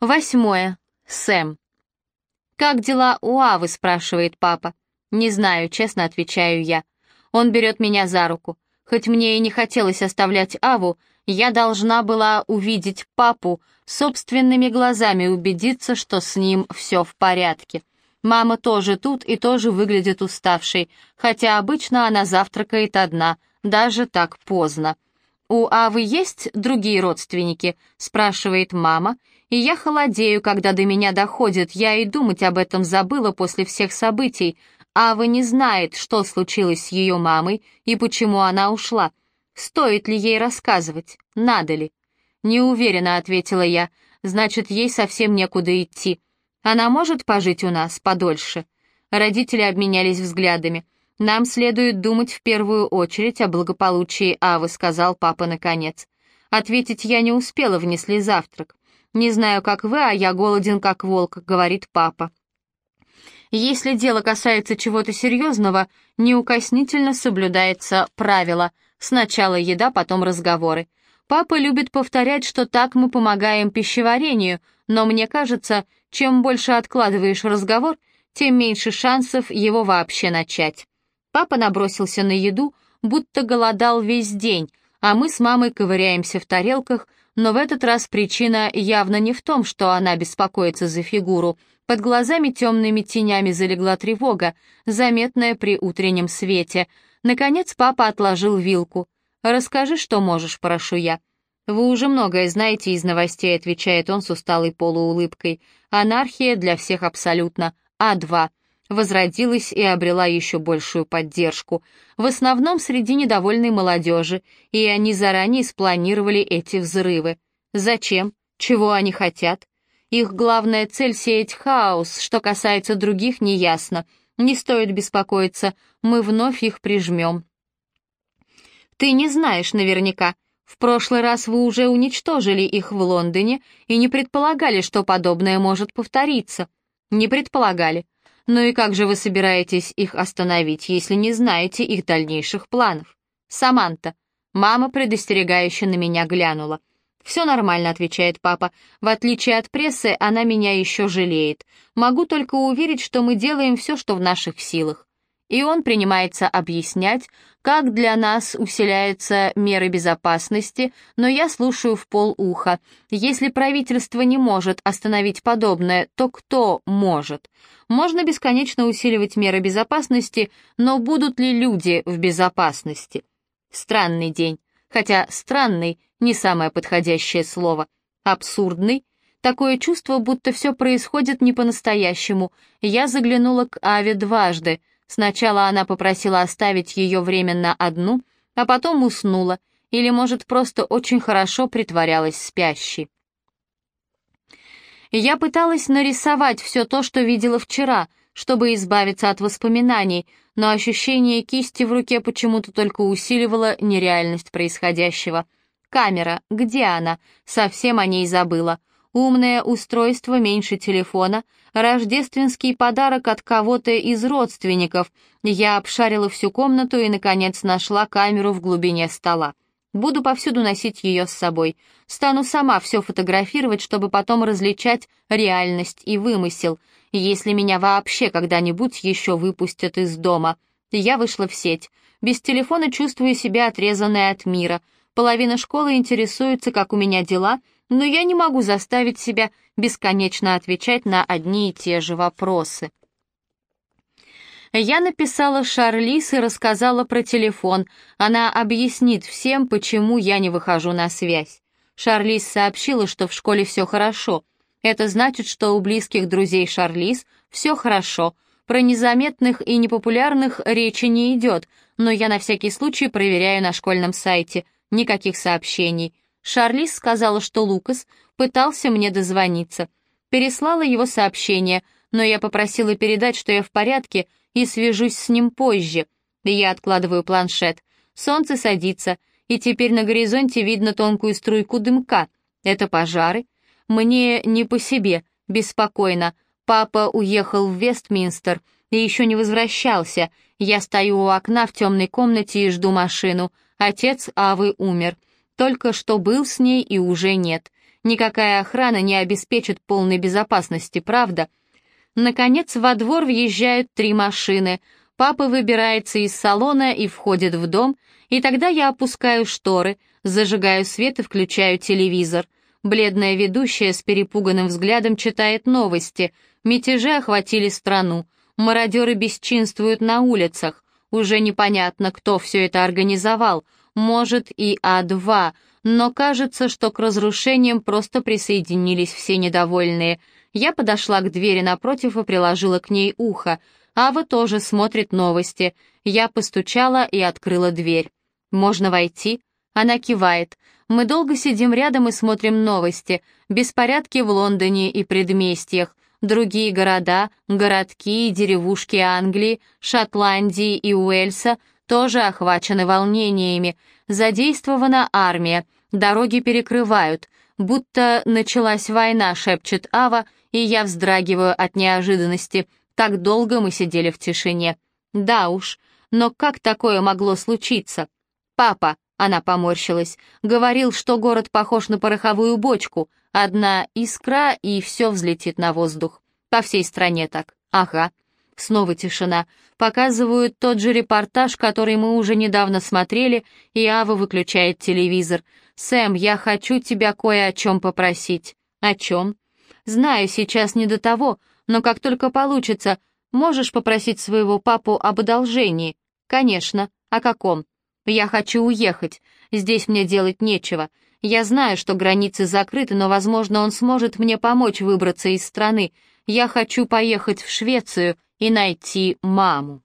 Восьмое. Сэм. «Как дела у Авы?» — спрашивает папа. «Не знаю», — честно отвечаю я. Он берет меня за руку. Хоть мне и не хотелось оставлять Аву, я должна была увидеть папу, собственными глазами убедиться, что с ним все в порядке. Мама тоже тут и тоже выглядит уставшей, хотя обычно она завтракает одна, даже так поздно. «У Авы есть другие родственники?» — спрашивает мама, и я холодею, когда до меня доходит, я и думать об этом забыла после всех событий. Ава не знает, что случилось с ее мамой и почему она ушла. Стоит ли ей рассказывать? Надо ли? «Не уверена», — ответила я. «Значит, ей совсем некуда идти. Она может пожить у нас подольше?» Родители обменялись взглядами. «Нам следует думать в первую очередь о благополучии Авы», — сказал папа наконец. Ответить я не успела, внесли завтрак. «Не знаю, как вы, а я голоден, как волк», — говорит папа. Если дело касается чего-то серьезного, неукоснительно соблюдается правило. Сначала еда, потом разговоры. Папа любит повторять, что так мы помогаем пищеварению, но мне кажется, чем больше откладываешь разговор, тем меньше шансов его вообще начать. Папа набросился на еду, будто голодал весь день, а мы с мамой ковыряемся в тарелках, но в этот раз причина явно не в том, что она беспокоится за фигуру. Под глазами темными тенями залегла тревога, заметная при утреннем свете. Наконец папа отложил вилку. «Расскажи, что можешь, прошу я». «Вы уже многое знаете из новостей», — отвечает он с усталой полуулыбкой. «Анархия для всех абсолютно. А2 возродилась и обрела еще большую поддержку, в основном среди недовольной молодежи, и они заранее спланировали эти взрывы. Зачем? Чего они хотят? Их главная цель — сеять хаос, что касается других, неясно. Не стоит беспокоиться, мы вновь их прижмем. Ты не знаешь наверняка. В прошлый раз вы уже уничтожили их в Лондоне и не предполагали, что подобное может повториться. Не предполагали. «Ну и как же вы собираетесь их остановить, если не знаете их дальнейших планов?» «Саманта». Мама предостерегающе на меня глянула. «Все нормально», — отвечает папа. «В отличие от прессы, она меня еще жалеет. Могу только уверить, что мы делаем все, что в наших силах и он принимается объяснять, как для нас усиляются меры безопасности, но я слушаю в полуха. Если правительство не может остановить подобное, то кто может? Можно бесконечно усиливать меры безопасности, но будут ли люди в безопасности? Странный день. Хотя «странный» — не самое подходящее слово. Абсурдный — Такое чувство, будто все происходит не по-настоящему. Я заглянула к Аве дважды. Сначала она попросила оставить ее временно одну, а потом уснула, или, может, просто очень хорошо притворялась спящей. Я пыталась нарисовать все то, что видела вчера, чтобы избавиться от воспоминаний, но ощущение кисти в руке почему-то только усиливало нереальность происходящего. Камера, где она? Совсем о ней забыла. Умное устройство меньше телефона, рождественский подарок от кого-то из родственников. Я обшарила всю комнату и, наконец, нашла камеру в глубине стола. Буду повсюду носить ее с собой. Стану сама все фотографировать, чтобы потом различать реальность и вымысел, если меня вообще когда-нибудь еще выпустят из дома. Я вышла в сеть. Без телефона чувствую себя отрезанной от мира. Половина школы интересуется, как у меня дела — но я не могу заставить себя бесконечно отвечать на одни и те же вопросы. Я написала Шарлиз и рассказала про телефон. Она объяснит всем, почему я не выхожу на связь. Шарлиз сообщила, что в школе все хорошо. Это значит, что у близких друзей Шарлиз все хорошо. Про незаметных и непопулярных речи не идет, но я на всякий случай проверяю на школьном сайте. Никаких сообщений. Шарлиз сказала, что Лукас пытался мне дозвониться. Переслала его сообщение, но я попросила передать, что я в порядке и свяжусь с ним позже. Я откладываю планшет. Солнце садится, и теперь на горизонте видно тонкую струйку дымка. Это пожары. Мне не по себе, беспокойно. Папа уехал в Вестминстер и еще не возвращался. Я стою у окна в темной комнате и жду машину. Отец Авы умер. Только что был с ней и уже нет. Никакая охрана не обеспечит полной безопасности, правда? Наконец, во двор въезжают три машины. Папа выбирается из салона и входит в дом, и тогда я опускаю шторы, зажигаю свет и включаю телевизор. Бледная ведущая с перепуганным взглядом читает новости. Мятежи охватили страну. Мародеры бесчинствуют на улицах. Уже непонятно, кто все это организовал. Может, и А2, но кажется, что к разрушениям просто присоединились все недовольные. Я подошла к двери напротив и приложила к ней ухо. Ава тоже смотрит новости. Я постучала и открыла дверь. «Можно войти?» Она кивает. Мы долго сидим рядом и смотрим новости. Беспорядки в Лондоне и предместьях. Другие города, городки и деревушки Англии, Шотландии и Уэльса тоже охвачены волнениями. Задействована армия, дороги перекрывают. Будто началась война, шепчет Ава, и я вздрагиваю от неожиданности. Так долго мы сидели в тишине. Да уж, но как такое могло случиться? Папа, она поморщилась. Говорил, что город похож на пороховую бочку. Одна искра, и все взлетит на воздух. По всей стране так. Ага. Снова тишина. Показывают тот же репортаж, который мы уже недавно смотрели, и Ава выключает телевизор. «Сэм, я хочу тебя кое о чем попросить». «О чем?» «Знаю, сейчас не до того, но как только получится, можешь попросить своего папу об одолжении?» «Конечно. О каком?» Я хочу уехать. Здесь мне делать нечего. Я знаю, что границы закрыты, но, возможно, он сможет мне помочь выбраться из страны. Я хочу поехать в Швецию и найти маму.